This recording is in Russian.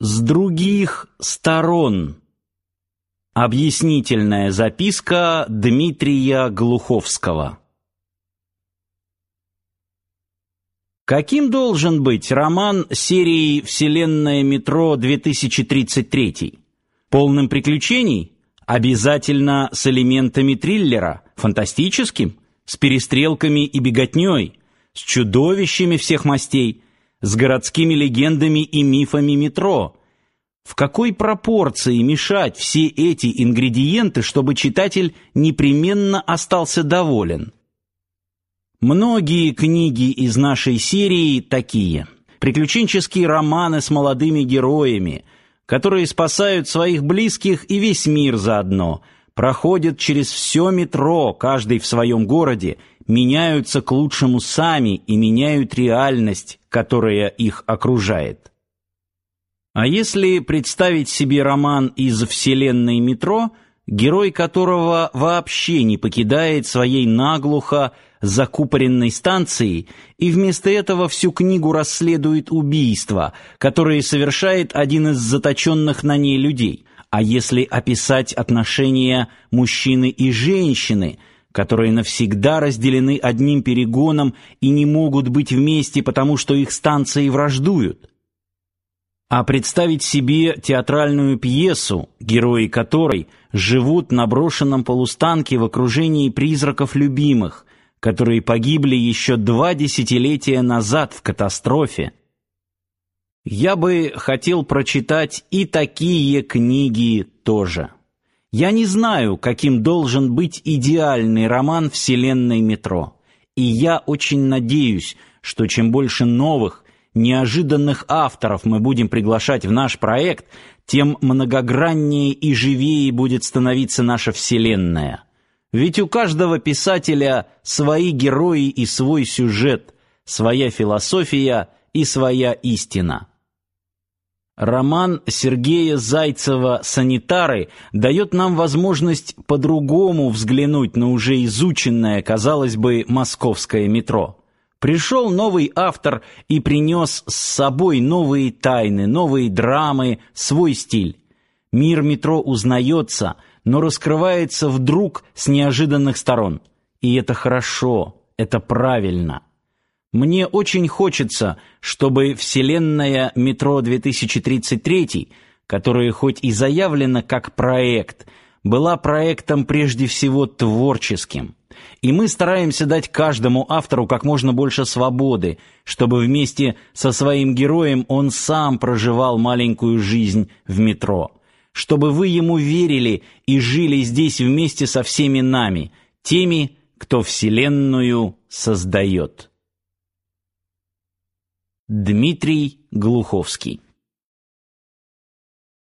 С других сторон. Объяснительная записка Дмитрия Глуховского. Каким должен быть роман серии «Вселенная метро 2033»? Полным приключений? Обязательно с элементами триллера, фантастическим, с перестрелками и беготней, с чудовищами всех мастей, с городскими легендами и мифами метро. В какой пропорции мешать все эти ингредиенты, чтобы читатель непременно остался доволен? Многие книги из нашей серии такие. Приключенческие романы с молодыми героями, которые спасают своих близких и весь мир заодно, проходят через все метро, каждый в своем городе, меняются к лучшему сами и меняют реальность, которая их окружает. А если представить себе роман из вселенной метро, герой которого вообще не покидает своей наглухо закупоренной станции и вместо этого всю книгу расследует убийства, которые совершает один из заточенных на ней людей, а если описать отношения мужчины и женщины – которые навсегда разделены одним перегоном и не могут быть вместе, потому что их станции враждуют. А представить себе театральную пьесу, герои которой живут на брошенном полустанке в окружении призраков любимых, которые погибли еще два десятилетия назад в катастрофе. Я бы хотел прочитать и такие книги тоже. Я не знаю, каким должен быть идеальный роман вселенной метро. И я очень надеюсь, что чем больше новых, неожиданных авторов мы будем приглашать в наш проект, тем многограннее и живее будет становиться наша вселенная. Ведь у каждого писателя свои герои и свой сюжет, своя философия и своя истина. Роман Сергея Зайцева «Санитары» дает нам возможность по-другому взглянуть на уже изученное, казалось бы, московское метро. Пришел новый автор и принес с собой новые тайны, новые драмы, свой стиль. Мир метро узнается, но раскрывается вдруг с неожиданных сторон. И это хорошо, это правильно. Мне очень хочется, чтобы вселенная метро 2033, которая хоть и заявлена как проект, была проектом прежде всего творческим. И мы стараемся дать каждому автору как можно больше свободы, чтобы вместе со своим героем он сам проживал маленькую жизнь в метро, чтобы вы ему верили и жили здесь вместе со всеми нами, теми, кто вселенную создает. Дмитрий Глуховский